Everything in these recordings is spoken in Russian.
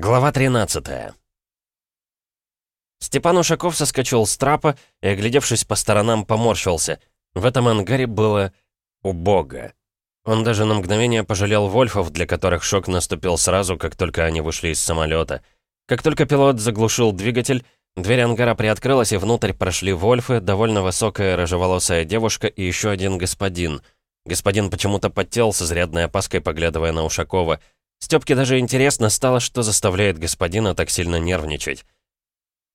Глава 13 Степан Ушаков соскочил с трапа и, оглядевшись по сторонам, поморщился. В этом ангаре было убого. Он даже на мгновение пожалел Вольфов, для которых шок наступил сразу, как только они вышли из самолета. Как только пилот заглушил двигатель, дверь ангара приоткрылась, и внутрь прошли Вольфы, довольно высокая рыжеволосая девушка и еще один господин. Господин почему-то подтел с изрядной опаской, поглядывая на Ушакова — Стёпке даже интересно стало, что заставляет господина так сильно нервничать.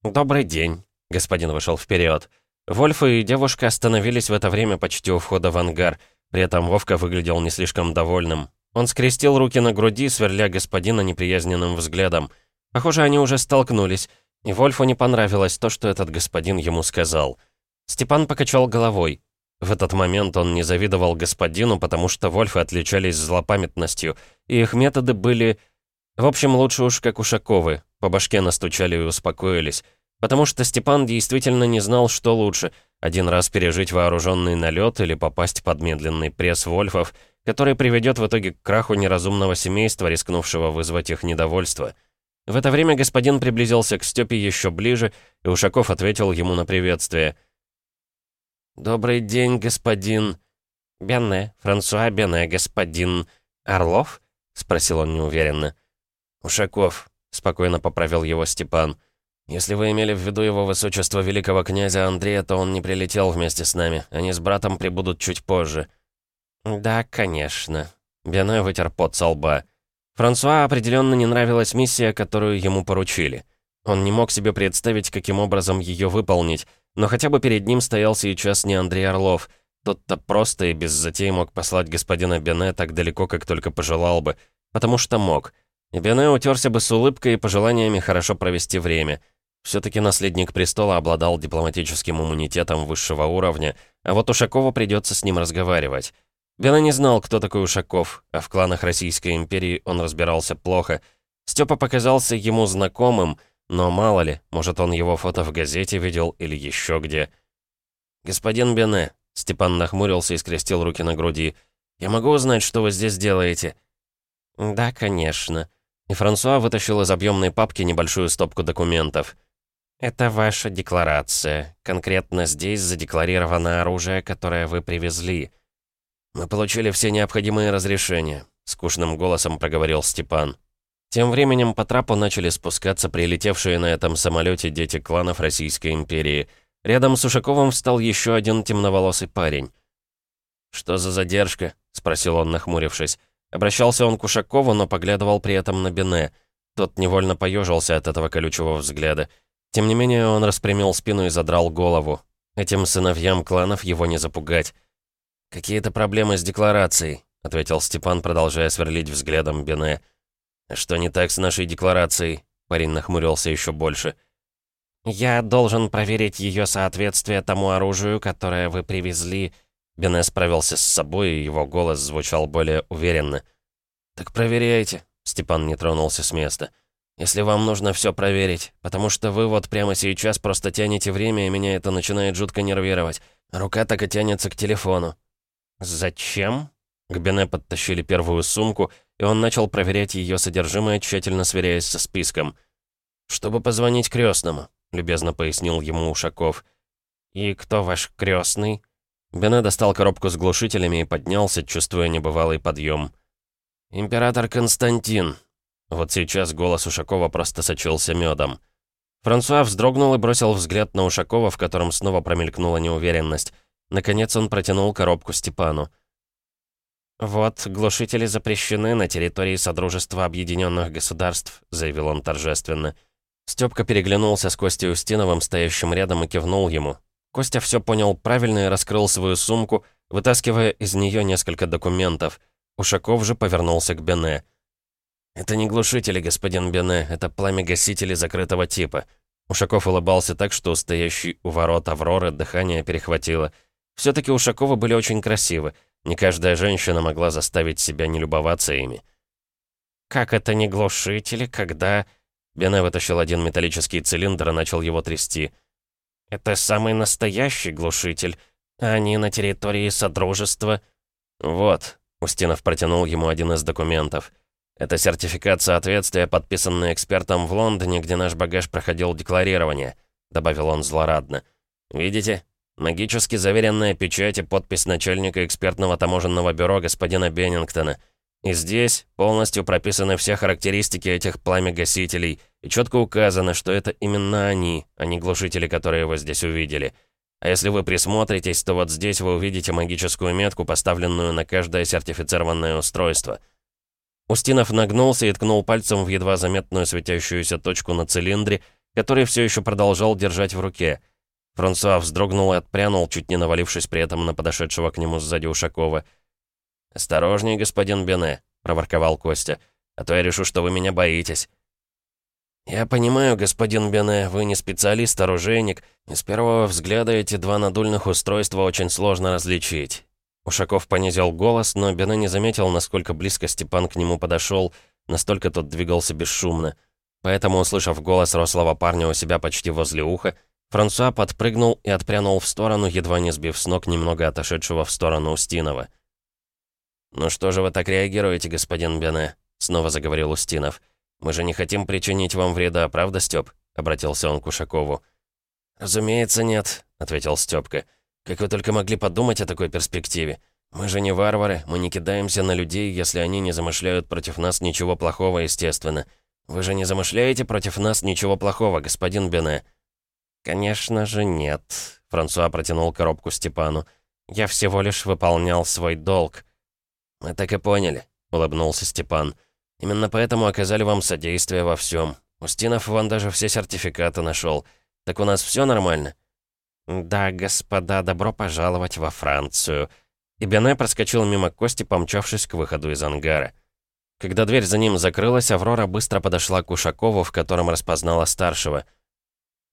«Добрый день», — господин вышел вперед. Вольф и девушка остановились в это время почти у входа в ангар. При этом Вовка выглядел не слишком довольным. Он скрестил руки на груди, сверля господина неприязненным взглядом. Похоже, они уже столкнулись, и Вольфу не понравилось то, что этот господин ему сказал. Степан покачал головой. В этот момент он не завидовал господину, потому что Вольфы отличались злопамятностью, и их методы были... В общем, лучше уж как Ушаковы. По башке настучали и успокоились. Потому что Степан действительно не знал, что лучше — один раз пережить вооруженный налет или попасть под медленный пресс Вольфов, который приведет в итоге к краху неразумного семейства, рискнувшего вызвать их недовольство. В это время господин приблизился к Степе еще ближе, и Ушаков ответил ему на приветствие — «Добрый день, господин...» «Бене, Франсуа Бене, господин... Орлов?» — спросил он неуверенно. «Ушаков», — спокойно поправил его Степан. «Если вы имели в виду его высочество великого князя Андрея, то он не прилетел вместе с нами. Они с братом прибудут чуть позже». «Да, конечно». Бене вытер пот со лба. Франсуа определенно не нравилась миссия, которую ему поручили. Он не мог себе представить, каким образом ее выполнить, но хотя бы перед ним стоял сейчас не Андрей Орлов. Тот-то просто и без затей мог послать господина Бене так далеко, как только пожелал бы. Потому что мог. И Бене утерся бы с улыбкой и пожеланиями хорошо провести время. Все-таки наследник престола обладал дипломатическим иммунитетом высшего уровня, а вот Ушакову придется с ним разговаривать. Бене не знал, кто такой Ушаков, а в кланах Российской империи он разбирался плохо. Степа показался ему знакомым — но мало ли, может, он его фото в газете видел или еще где. «Господин Бене», — Степан нахмурился и скрестил руки на груди, «я могу узнать, что вы здесь делаете?» «Да, конечно». И Франсуа вытащил из объемной папки небольшую стопку документов. «Это ваша декларация. Конкретно здесь задекларировано оружие, которое вы привезли». «Мы получили все необходимые разрешения», — скучным голосом проговорил Степан. Тем временем по трапу начали спускаться прилетевшие на этом самолете дети кланов Российской империи. Рядом с Ушаковым встал еще один темноволосый парень. «Что за задержка?» — спросил он, нахмурившись. Обращался он к Ушакову, но поглядывал при этом на Бене. Тот невольно поежился от этого колючего взгляда. Тем не менее, он распрямил спину и задрал голову. Этим сыновьям кланов его не запугать. «Какие-то проблемы с декларацией», — ответил Степан, продолжая сверлить взглядом Бене. «Что не так с нашей декларацией?» Парень нахмурился еще больше. «Я должен проверить ее соответствие тому оружию, которое вы привезли». Бене справился с собой, и его голос звучал более уверенно. «Так проверяйте», — Степан не тронулся с места. «Если вам нужно все проверить, потому что вы вот прямо сейчас просто тянете время, и меня это начинает жутко нервировать. Рука так и тянется к телефону». «Зачем?» К Бене подтащили первую сумку, и он начал проверять ее содержимое, тщательно сверяясь со списком. «Чтобы позвонить крестному», — любезно пояснил ему Ушаков. «И кто ваш крестный?» Бене достал коробку с глушителями и поднялся, чувствуя небывалый подъем. «Император Константин». Вот сейчас голос Ушакова просто сочился медом. Франсуа вздрогнул и бросил взгляд на Ушакова, в котором снова промелькнула неуверенность. Наконец он протянул коробку Степану. «Вот, глушители запрещены на территории Содружества Объединенных Государств», — заявил он торжественно. Стёпка переглянулся с Костей Устиновым, стоящим рядом, и кивнул ему. Костя все понял правильно и раскрыл свою сумку, вытаскивая из нее несколько документов. Ушаков же повернулся к Бене. «Это не глушители, господин Бене, это пламя-гасители закрытого типа». Ушаков улыбался так, что у стоящей у ворот Авроры дыхание перехватило. все таки Ушаковы были очень красивы, не каждая женщина могла заставить себя не любоваться ими. «Как это не глушители, когда...» Бене вытащил один металлический цилиндр и начал его трясти. «Это самый настоящий глушитель, а они на территории Содружества...» «Вот», — Устинов протянул ему один из документов. Это сертификат соответствия, подписанный экспертом в Лондоне, где наш багаж проходил декларирование», — добавил он злорадно. «Видите? Магически заверенная печать и подпись начальника экспертного таможенного бюро господина Беннингтона. И здесь полностью прописаны все характеристики этих пламя-гасителей, и четко указано, что это именно они, а не глушители, которые вы здесь увидели. А если вы присмотритесь, то вот здесь вы увидите магическую метку, поставленную на каждое сертифицированное устройство». Устинов нагнулся и ткнул пальцем в едва заметную светящуюся точку на цилиндре, который все еще продолжал держать в руке — Франсуа вздрогнул и отпрянул, чуть не навалившись при этом на подошедшего к нему сзади Ушакова. «Осторожней, господин Бене», — проворковал Костя, «а то я решу, что вы меня боитесь». «Я понимаю, господин Бене, вы не специалист, оружейник, и с первого взгляда эти два надульных устройства очень сложно различить». Ушаков понизил голос, но Бене не заметил, насколько близко Степан к нему подошел, настолько тот двигался бесшумно. Поэтому, услышав голос рослого парня у себя почти возле уха, Франсуа подпрыгнул и отпрянул в сторону, едва не сбив с ног немного отошедшего в сторону Устинова. «Ну что же вы так реагируете, господин Бене?» — снова заговорил Устинов. «Мы же не хотим причинить вам вреда, правда, Стёп?» — обратился он к Ушакову. «Разумеется, нет», — ответил Стёпка. «Как вы только могли подумать о такой перспективе? Мы же не варвары, мы не кидаемся на людей, если они не замышляют против нас ничего плохого, естественно. Вы же не замышляете против нас ничего плохого, господин Бене?» «Конечно же нет», — Франсуа протянул коробку Степану. «Я всего лишь выполнял свой долг». «Мы так и поняли», — улыбнулся Степан. «Именно поэтому оказали вам содействие во всем. Устинов вон даже все сертификаты нашел. Так у нас все нормально?» «Да, господа, добро пожаловать во Францию». И Бене проскочил мимо Кости, помчавшись к выходу из ангара. Когда дверь за ним закрылась, Аврора быстро подошла к Ушакову, в котором распознала старшего —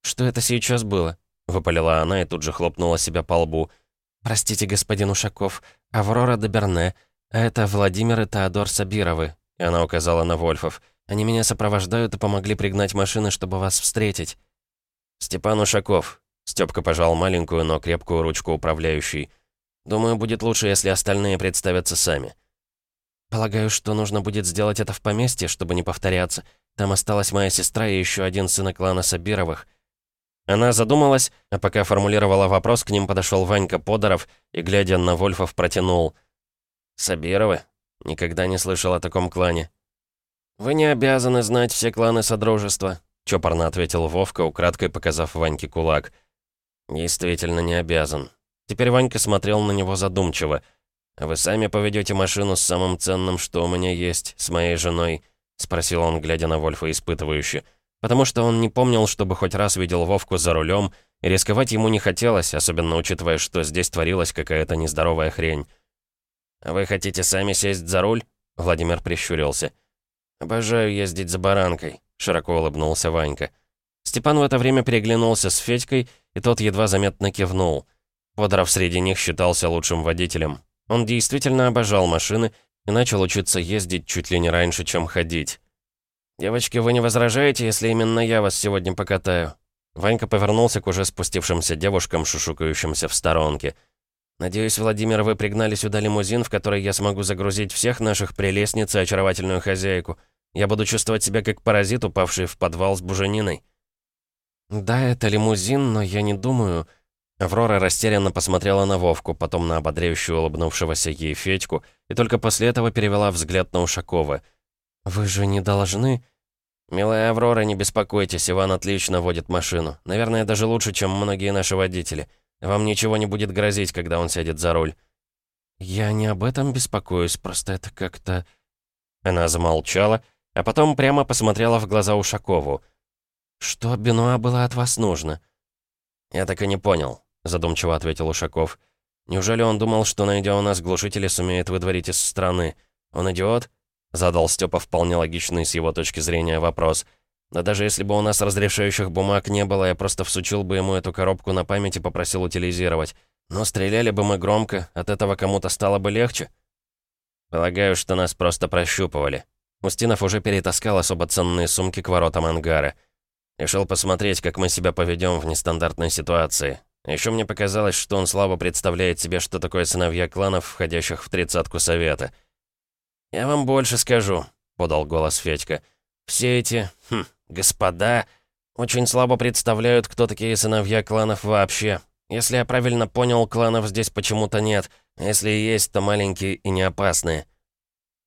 «Что это сейчас было?» — выпалила она и тут же хлопнула себя по лбу. «Простите, господин Ушаков, Аврора де Берне, а это Владимир и Теодор Сабировы», и она указала на Вольфов. «Они меня сопровождают и помогли пригнать машины, чтобы вас встретить». «Степан Ушаков», — Стёпка пожал маленькую, но крепкую ручку управляющей. «Думаю, будет лучше, если остальные представятся сами». «Полагаю, что нужно будет сделать это в поместье, чтобы не повторяться. Там осталась моя сестра и еще один сын клана Сабировых». Она задумалась, а пока формулировала вопрос, к ним подошел Ванька Подоров и, глядя на Вольфов, протянул. «Сабировы? Никогда не слышал о таком клане». «Вы не обязаны знать все кланы Содружества», — чопорно ответил Вовка, украдкой показав Ваньке кулак. «Действительно не обязан». Теперь Ванька смотрел на него задумчиво. «А вы сами поведете машину с самым ценным, что у меня есть, с моей женой?» — спросил он, глядя на Вольфа испытывающе потому что он не помнил, чтобы хоть раз видел Вовку за рулем, и рисковать ему не хотелось, особенно учитывая, что здесь творилась какая-то нездоровая хрень. «А вы хотите сами сесть за руль?» Владимир прищурился. «Обожаю ездить за баранкой», — широко улыбнулся Ванька. Степан в это время переглянулся с Федькой, и тот едва заметно кивнул. Подоров среди них считался лучшим водителем. Он действительно обожал машины и начал учиться ездить чуть ли не раньше, чем ходить. «Девочки, вы не возражаете, если именно я вас сегодня покатаю?» Ванька повернулся к уже спустившимся девушкам, шушукающимся в сторонке. «Надеюсь, Владимир, вы пригнали сюда лимузин, в который я смогу загрузить всех наших прелестниц и очаровательную хозяйку. Я буду чувствовать себя как паразит, упавший в подвал с бужениной». «Да, это лимузин, но я не думаю...» Аврора растерянно посмотрела на Вовку, потом на ободряющую улыбнувшегося ей Федьку, и только после этого перевела взгляд на Ушакова. «Вы же не должны...» «Милая Аврора, не беспокойтесь, Иван отлично водит машину. Наверное, даже лучше, чем многие наши водители. Вам ничего не будет грозить, когда он сядет за руль». «Я не об этом беспокоюсь, просто это как-то...» Она замолчала, а потом прямо посмотрела в глаза Ушакову. «Что Бенуа было от вас нужно?» «Я так и не понял», — задумчиво ответил Ушаков. «Неужели он думал, что, найдя у нас глушители, сумеет выдворить из страны? Он идиот?» Задал Степа вполне логичный с его точки зрения вопрос. Да даже если бы у нас разрешающих бумаг не было, я просто всучил бы ему эту коробку на память и попросил утилизировать. Но стреляли бы мы громко, от этого кому-то стало бы легче. Полагаю, что нас просто прощупывали. Устинов уже перетаскал особо ценные сумки к воротам ангара. Решил посмотреть, как мы себя поведем в нестандартной ситуации. Еще мне показалось, что он слабо представляет себе, что такое сыновья кланов, входящих в тридцатку совета — «Я вам больше скажу», — подал голос Федька. «Все эти, хм, господа, очень слабо представляют, кто такие сыновья кланов вообще. Если я правильно понял, кланов здесь почему-то нет. А если и есть, то маленькие и не опасные».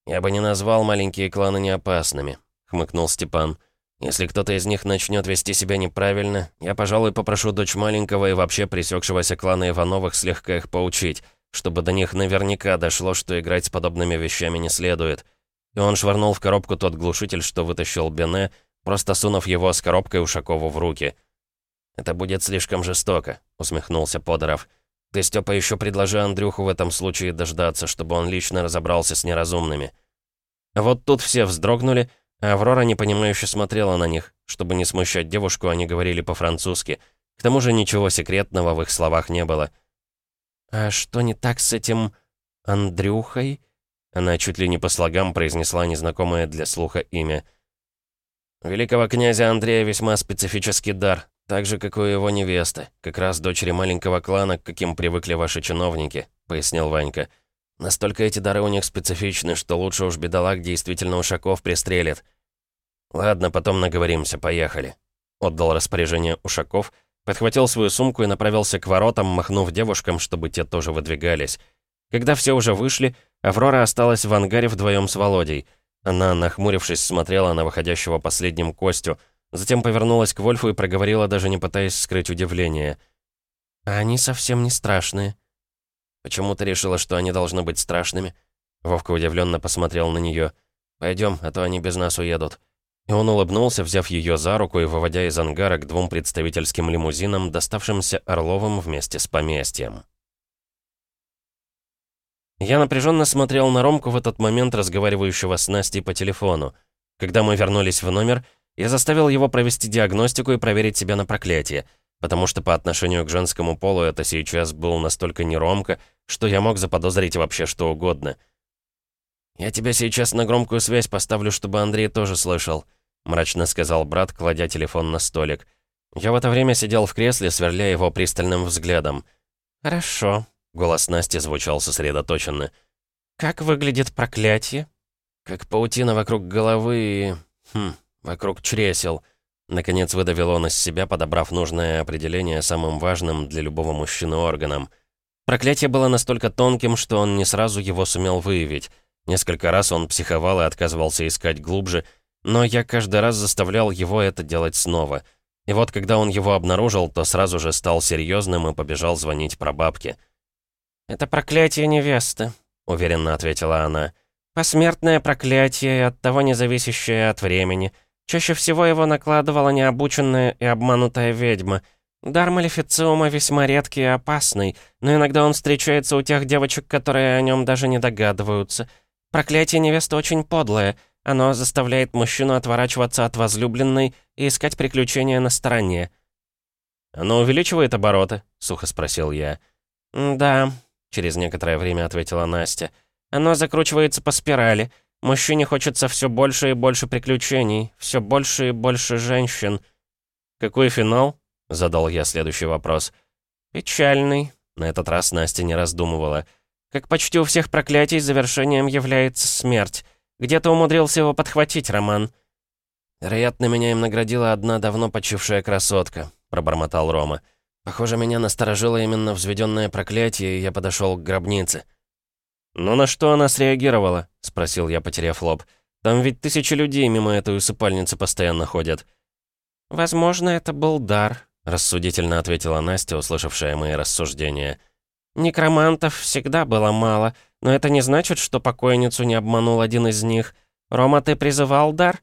«Я бы не назвал маленькие кланы неопасными», — хмыкнул Степан. «Если кто-то из них начнет вести себя неправильно, я, пожалуй, попрошу дочь маленького и вообще пресекшегося клана Ивановых слегка их поучить, чтобы до них наверняка дошло, что играть с подобными вещами не следует». И он швырнул в коробку тот глушитель, что вытащил Бене, просто сунув его с коробкой Ушакову в руки. «Это будет слишком жестоко», — усмехнулся Подоров. «Ты, Стёпа, еще предложи Андрюху в этом случае дождаться, чтобы он лично разобрался с неразумными». вот тут все вздрогнули, а Аврора непонимающе смотрела на них. Чтобы не смущать девушку, они говорили по-французски. К тому же ничего секретного в их словах не было. «А что не так с этим... Андрюхой?» Она чуть ли не по слогам произнесла незнакомое для слуха имя. «Великого князя Андрея весьма специфический дар, так же, как у его невесты, как раз дочери маленького клана, к каким привыкли ваши чиновники», — пояснил Ванька. «Настолько эти дары у них специфичны, что лучше уж бедолаг действительно Ушаков пристрелит». «Ладно, потом наговоримся, поехали», — отдал распоряжение Ушаков, подхватил свою сумку и направился к воротам, махнув девушкам, чтобы те тоже выдвигались. Когда все уже вышли, Аврора осталась в ангаре вдвоем с Володей. Она, нахмурившись, смотрела на выходящего последним Костю, затем повернулась к Вольфу и проговорила, даже не пытаясь скрыть удивление. «А они совсем не страшные». «Почему ты решила, что они должны быть страшными?» Вовка удивленно посмотрел на нее. «Пойдем, а то они без нас уедут». И он улыбнулся, взяв ее за руку и выводя из ангара к двум представительским лимузинам, доставшимся Орловым вместе с поместьем. Я напряженно смотрел на Ромку в этот момент, разговаривающего с Настей по телефону. Когда мы вернулись в номер, я заставил его провести диагностику и проверить себя на проклятие, потому что по отношению к женскому полу это сейчас был настолько не Ромка, что я мог заподозрить вообще что угодно. «Я тебя сейчас на громкую связь поставлю, чтобы Андрей тоже слышал», мрачно сказал брат, кладя телефон на столик. Я в это время сидел в кресле, сверляя его пристальным взглядом. «Хорошо», Голос Насти звучал сосредоточенно. «Как выглядит проклятие?» «Как паутина вокруг головы и... Хм, вокруг чресел». Наконец выдавил он из себя, подобрав нужное определение самым важным для любого мужчины органом. Проклятие было настолько тонким, что он не сразу его сумел выявить. Несколько раз он психовал и отказывался искать глубже, но я каждый раз заставлял его это делать снова. И вот когда он его обнаружил, то сразу же стал серьезным и побежал звонить прабабке. бабке. «Это проклятие невесты», — уверенно ответила она. «Посмертное проклятие, оттого не зависящее от времени. Чаще всего его накладывала необученная и обманутая ведьма. Дар Малефициума весьма редкий и опасный, но иногда он встречается у тех девочек, которые о нем даже не догадываются. Проклятие невесты очень подлое. Оно заставляет мужчину отворачиваться от возлюбленной и искать приключения на стороне». «Оно увеличивает обороты?» — сухо спросил я. «Да», Через некоторое время ответила Настя. «Оно закручивается по спирали. Мужчине хочется все больше и больше приключений, все больше и больше женщин». «Какой финал?» — задал я следующий вопрос. «Печальный». На этот раз Настя не раздумывала. «Как почти у всех проклятий, завершением является смерть. Где-то умудрился его подхватить, Роман». «Вероятно, меня им наградила одна давно почившая красотка», — пробормотал Рома. Похоже, меня насторожило именно взведенное проклятие, и я подошел к гробнице. «Но на что она среагировала?» — спросил я, потеряв лоб. «Там ведь тысячи людей мимо этой усыпальницы постоянно ходят». «Возможно, это был дар», — рассудительно ответила Настя, услышавшая мои рассуждения. «Некромантов всегда было мало, но это не значит, что покойницу не обманул один из них. Рома, ты призывал дар?»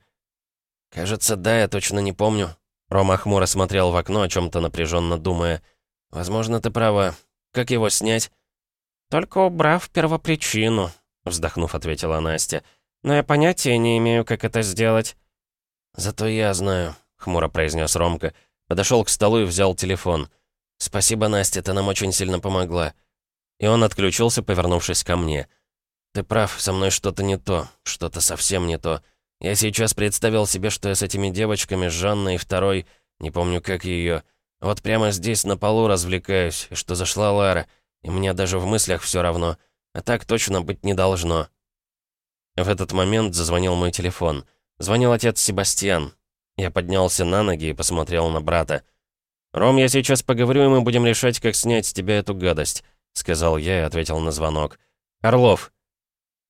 «Кажется, да, я точно не помню», Рома хмуро смотрел в окно, о чем-то напряженно думая. «Возможно, ты права. Как его снять?» «Только убрав первопричину», — вздохнув, ответила Настя. «Но я понятия не имею, как это сделать». «Зато я знаю», — хмуро произнес Ромка. Подошел к столу и взял телефон. «Спасибо, Настя, ты нам очень сильно помогла». И он отключился, повернувшись ко мне. «Ты прав, со мной что-то не то, что-то совсем не то. Я сейчас представил себе, что я с этими девочками, Жанной и второй, не помню как ее, вот прямо здесь на полу развлекаюсь, что зашла Лара, и мне даже в мыслях все равно. А так точно быть не должно. В этот момент зазвонил мой телефон. Звонил отец Себастьян. Я поднялся на ноги и посмотрел на брата. «Ром, я сейчас поговорю, и мы будем решать, как снять с тебя эту гадость», — сказал я и ответил на звонок. «Орлов».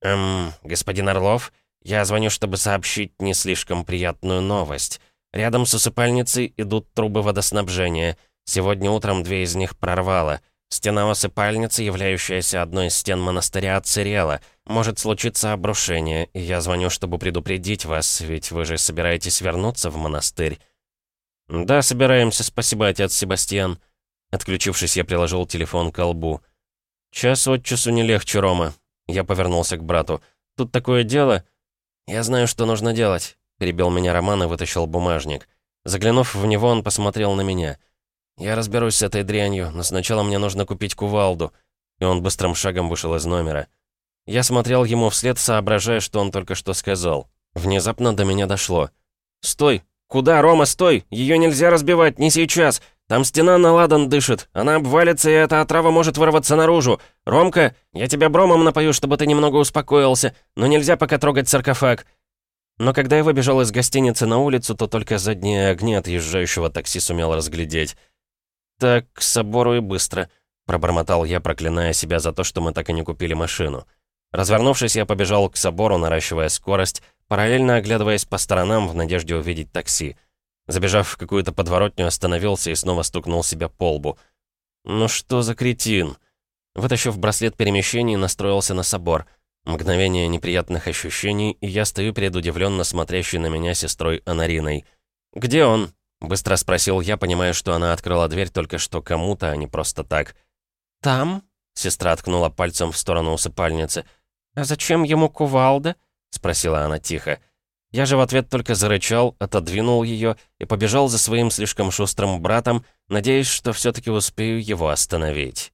«Эм, господин Орлов, я звоню, чтобы сообщить не слишком приятную новость. Рядом с усыпальницей идут трубы водоснабжения. Сегодня утром две из них прорвало. Стена усыпальницы, являющаяся одной из стен монастыря, отсырела. Может случиться обрушение, и я звоню, чтобы предупредить вас, ведь вы же собираетесь вернуться в монастырь. «Да, собираемся, спасибо, отец Себастьян». Отключившись, я приложил телефон к колбу. «Час от часу не легче, Рома». Я повернулся к брату. «Тут такое дело...» «Я знаю, что нужно делать», — перебил меня Роман и вытащил бумажник. Заглянув в него, он посмотрел на меня. «Я разберусь с этой дрянью, но сначала мне нужно купить кувалду». И он быстрым шагом вышел из номера. Я смотрел ему вслед, соображая, что он только что сказал. Внезапно до меня дошло. «Стой! «Куда, Рома, стой! Ее нельзя разбивать, не сейчас! Там стена на ладан дышит, она обвалится, и эта отрава может вырваться наружу! Ромка, я тебя бромом напою, чтобы ты немного успокоился, но нельзя пока трогать саркофаг!» Но когда я выбежал из гостиницы на улицу, то только задние огни отъезжающего такси сумел разглядеть. «Так, к собору и быстро», — пробормотал я, проклиная себя за то, что мы так и не купили машину. Развернувшись, я побежал к собору, наращивая скорость, параллельно оглядываясь по сторонам в надежде увидеть такси. Забежав в какую-то подворотню, остановился и снова стукнул себя по лбу. «Ну что за кретин?» Вытащив браслет перемещений, настроился на собор. Мгновение неприятных ощущений, и я стою перед удивленно смотрящей на меня сестрой Анариной. «Где он?» — быстро спросил я, понимая, что она открыла дверь только что кому-то, а не просто так. «Там?» — сестра ткнула пальцем в сторону усыпальницы. «А зачем ему кувалда?» — спросила она тихо. Я же в ответ только зарычал, отодвинул ее и побежал за своим слишком шустрым братом, надеясь, что все таки успею его остановить.